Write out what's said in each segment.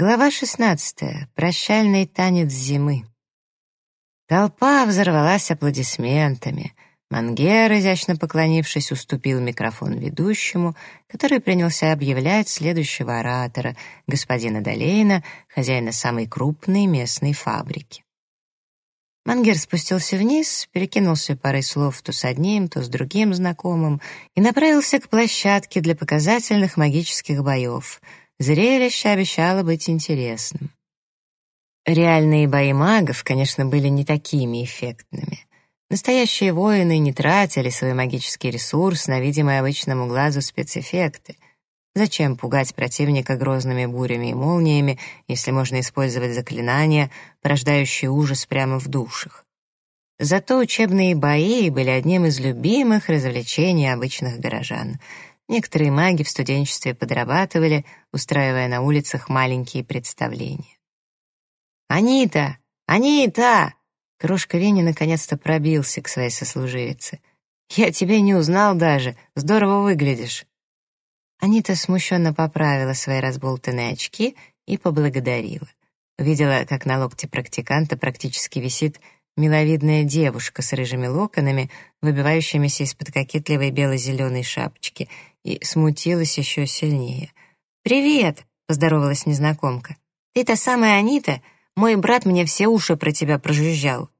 Глава 16. Прощальный танец зимы. Толпа взорвалась аплодисментами. Мангер, изящно поклонившись, уступил микрофон ведущему, который принялся объявлять следующего оратора, господина Долейна, хозяина самой крупной местной фабрики. Мангер спустился вниз, перекинулся парой слов то с одним, то с другим знакомым и направился к площадке для показательных магических боев — Зрелище обещало быть интересным. Реальные бои магов, конечно, были не такими эффектными. Настоящие воины не тратили свой магический ресурс на видимые обычному глазу спецэффекты. Зачем пугать противника грозными бурями и молниями, если можно использовать заклинания, порождающие ужас прямо в душах? Зато учебные бои были одним из любимых развлечений обычных горожан — Некоторые маги в студенчестве подрабатывали, устраивая на улицах маленькие представления. «Анита! Анита!» Крошка Вени наконец-то пробился к своей сослуживице. «Я тебя не узнал даже. Здорово выглядишь». Анита смущенно поправила свои разболтанные очки и поблагодарила. Увидела, как на локте практиканта практически висит миловидная девушка с рыжими локонами, выбивающимися из-под кокетливой бело-зеленой шапочки — и смутилась еще сильнее. «Привет!» — поздоровалась незнакомка. «Ты та самая Анита? Мой брат мне все уши про тебя прожужжал».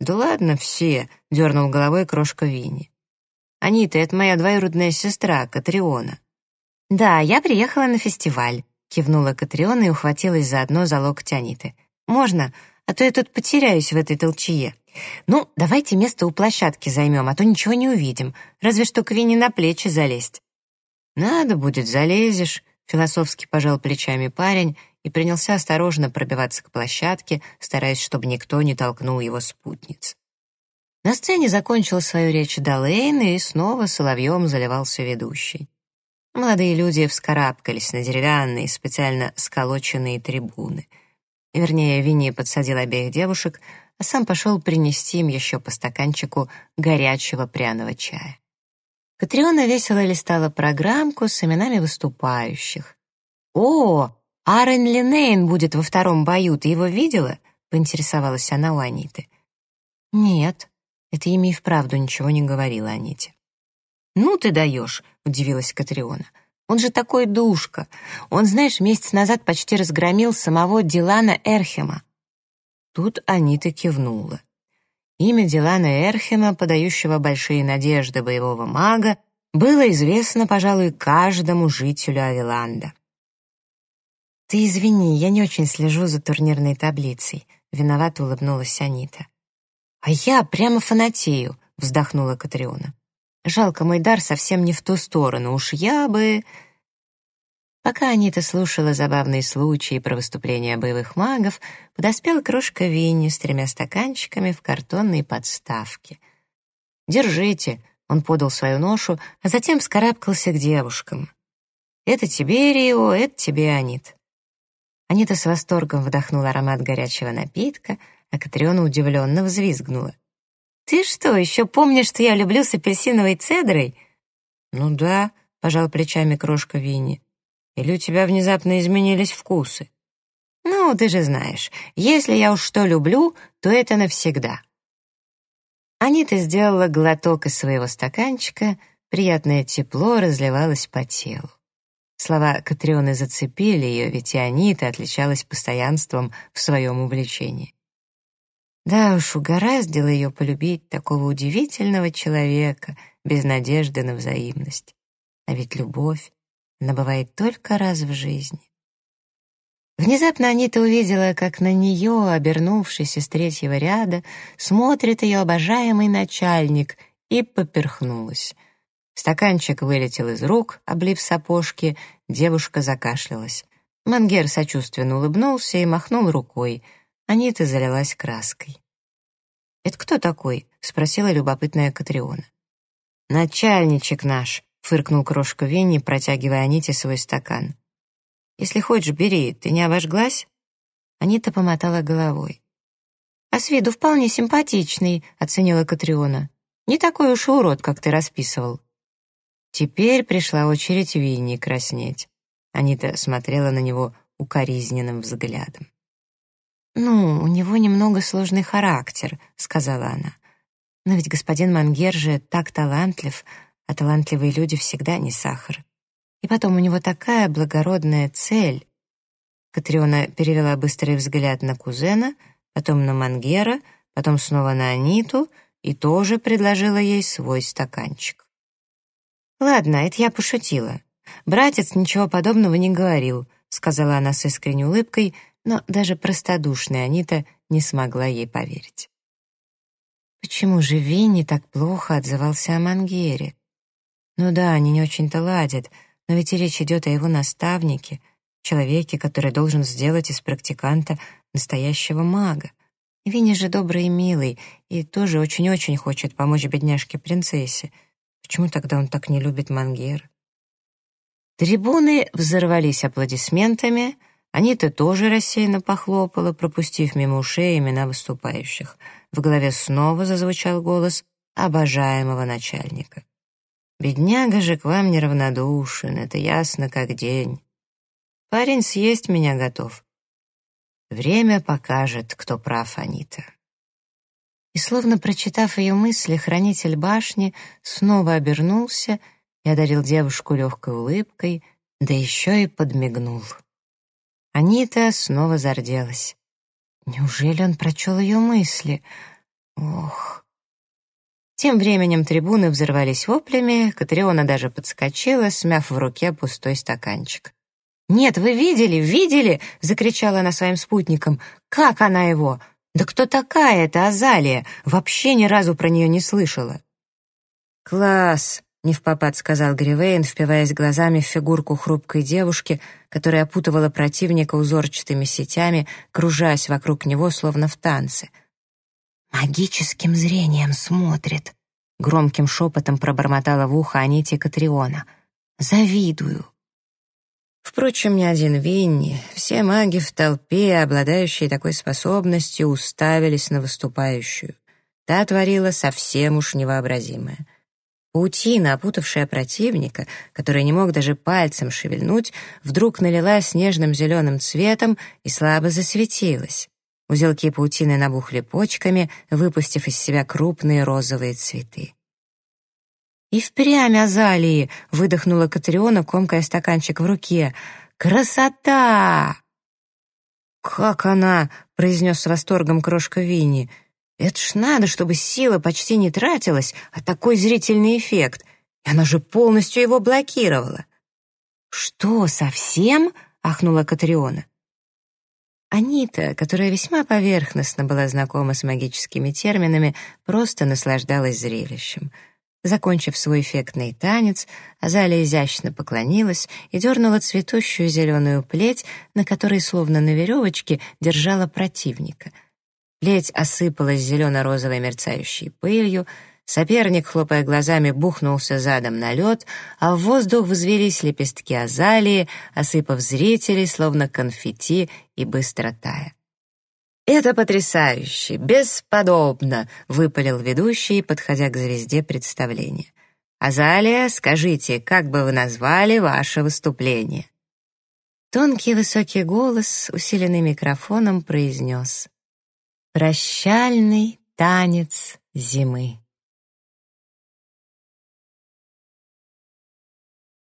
«Да ладно все!» — дернул головой крошка Винни. «Анита, это моя двоюродная сестра, Катриона». «Да, я приехала на фестиваль», — кивнула Катриона и ухватилась заодно за локоть Аниты. «Можно? А то я тут потеряюсь в этой толчье». «Ну, давайте место у площадки займем, а то ничего не увидим, разве что к Вине на плечи залезть». «Надо будет, залезешь», — философски пожал плечами парень и принялся осторожно пробиваться к площадке, стараясь, чтобы никто не толкнул его спутниц. На сцене закончил свою речь Далейн, и снова соловьем заливался ведущий. Молодые люди вскарабкались на деревянные, специально сколоченные трибуны. Вернее, Винни подсадил обеих девушек, а сам пошел принести им еще по стаканчику горячего пряного чая. Катриона весело листала программку с именами выступающих. «О, Арен Линейн будет во втором бою, ты его видела?» — поинтересовалась она у Аниты. «Нет, это имя и вправду ничего не говорила Аните». «Ну ты даешь», — удивилась Катриона. «Он же такой душка. Он, знаешь, месяц назад почти разгромил самого Дилана Эрхема. Тут Анита кивнула. Имя Дилана Эрхема, подающего большие надежды боевого мага, было известно, пожалуй, каждому жителю Авиланда. «Ты извини, я не очень слежу за турнирной таблицей», — виновато улыбнулась Анита. «А я прямо фанатею», — вздохнула Катриона. «Жалко, мой дар совсем не в ту сторону, уж я бы...» Пока Анита слушала забавные случаи про выступления боевых магов, подоспел крошка Винни с тремя стаканчиками в картонной подставке. «Держите», — он подал свою ношу, а затем скарабкался к девушкам. «Это тебе, Рио, это тебе, Анит». Анита с восторгом вдохнула аромат горячего напитка, а Катриона удивленно взвизгнула. «Ты что, еще помнишь, что я люблю с апельсиновой цедрой?» «Ну да», — пожал плечами крошка Винни. Или у тебя внезапно изменились вкусы? Ну, ты же знаешь, если я уж что люблю, то это навсегда. Анита сделала глоток из своего стаканчика, приятное тепло разливалось по телу. Слова Катрионы зацепили ее, ведь и Анита отличалась постоянством в своем увлечении. Да уж, угораздило ее полюбить такого удивительного человека без надежды на взаимность. А ведь любовь она бывает только раз в жизни. Внезапно Анита увидела, как на нее, обернувшись из третьего ряда, смотрит ее обожаемый начальник, и поперхнулась. Стаканчик вылетел из рук, облив сапожки, девушка закашлялась. Мангер сочувственно улыбнулся и махнул рукой. Анита залилась краской. «Это кто такой?» — спросила любопытная Катриона. «Начальничек наш», фыркнул крошка Винни, протягивая Аните свой стакан. «Если хочешь, бери, ты не обожглась?» Анита помотала головой. «А с виду вполне симпатичный», — оценила Катриона. «Не такой уж и урод, как ты расписывал». Теперь пришла очередь Винни краснеть. Анита смотрела на него укоризненным взглядом. «Ну, у него немного сложный характер», — сказала она. «Но ведь господин Мангер же так талантлив, а талантливые люди всегда не сахар. И потом у него такая благородная цель». Катриона перевела быстрый взгляд на кузена, потом на Мангера, потом снова на Аниту и тоже предложила ей свой стаканчик. «Ладно, это я пошутила. Братец ничего подобного не говорил», — сказала она с искренней улыбкой, но даже простодушная Анита не смогла ей поверить. Почему же Винни так плохо отзывался о Мангере? Ну да, они не очень-то ладят, но ведь и речь идет о его наставнике, человеке, который должен сделать из практиканта настоящего мага. Винни же добрый и милый, и тоже очень-очень хочет помочь бедняжке-принцессе. Почему тогда он так не любит Мангер? Трибуны взорвались аплодисментами, Анита тоже рассеянно похлопала, пропустив мимо ушей имена выступающих. В голове снова зазвучал голос обожаемого начальника. «Бедняга же к вам неравнодушен, это ясно как день. Парень съесть меня готов. Время покажет, кто прав, Анита». И словно прочитав ее мысли, хранитель башни снова обернулся и одарил девушку легкой улыбкой, да еще и подмигнул. Анита снова зарделась. Неужели он прочел ее мысли? Ох. Тем временем трибуны взорвались воплями, Катриона даже подскочила, смяв в руке пустой стаканчик. «Нет, вы видели, видели?» — закричала она своим спутникам. «Как она его? Да кто такая эта Азалия? Вообще ни разу про нее не слышала». «Класс!» Не в попад сказал Гривейн, впиваясь глазами в фигурку хрупкой девушки, которая опутывала противника узорчатыми сетями, кружась вокруг него, словно в танце. «Магическим зрением смотрит», — громким шепотом пробормотала в ухо Аните Катриона. «Завидую». Впрочем, ни один Винни, все маги в толпе, обладающие такой способностью, уставились на выступающую. Та творила совсем уж невообразимое — Паутина, опутавшая противника, который не мог даже пальцем шевельнуть, вдруг налилась нежным зеленым цветом и слабо засветилась. Узелки паутины набухли почками, выпустив из себя крупные розовые цветы. «И впрямь азалии!» — выдохнула Катриона, комкая стаканчик в руке. «Красота!» «Как она!» — произнес с восторгом крошка Винни — это ж надо, чтобы сила почти не тратилась, а такой зрительный эффект. И она же полностью его блокировала. «Что, совсем?» — ахнула Катриона. Анита, которая весьма поверхностно была знакома с магическими терминами, просто наслаждалась зрелищем. Закончив свой эффектный танец, Азалия изящно поклонилась и дернула цветущую зеленую плеть, на которой, словно на веревочке, держала противника — Плеть осыпалась зелено-розовой мерцающей пылью, соперник, хлопая глазами, бухнулся задом на лед, а в воздух взвелись лепестки азалии, осыпав зрителей, словно конфетти и быстро тая. «Это потрясающе, бесподобно!» — выпалил ведущий, подходя к звезде представления. «Азалия, скажите, как бы вы назвали ваше выступление?» Тонкий высокий голос, усиленный микрофоном, произнес. Прощальный танец зимы.